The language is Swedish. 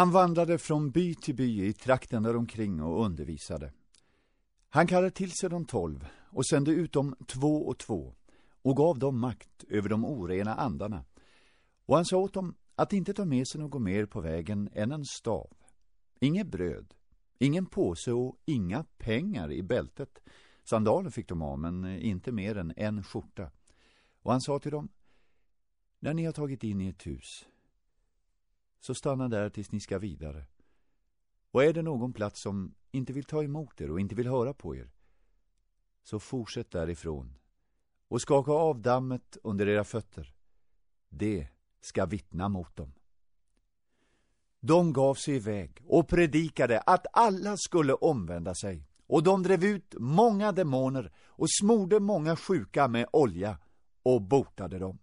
Han vandrade från by till by i trakten där omkring och undervisade. Han kallade till sig de tolv och sände ut dem två och två och gav dem makt över de orena andarna. Och han sa åt dem att inte ta med sig något mer på vägen än en stav, inget bröd, ingen påse och inga pengar i bältet. Sandaler fick de av, men inte mer än en skjorta. Och han sa till dem, när ni har tagit in i ett hus, så stanna där tills ni ska vidare. Och är det någon plats som inte vill ta emot er och inte vill höra på er, så fortsätt därifrån och skaka av dammet under era fötter. Det ska vittna mot dem. De gav sig iväg och predikade att alla skulle omvända sig och de drev ut många demoner och smorde många sjuka med olja och botade dem.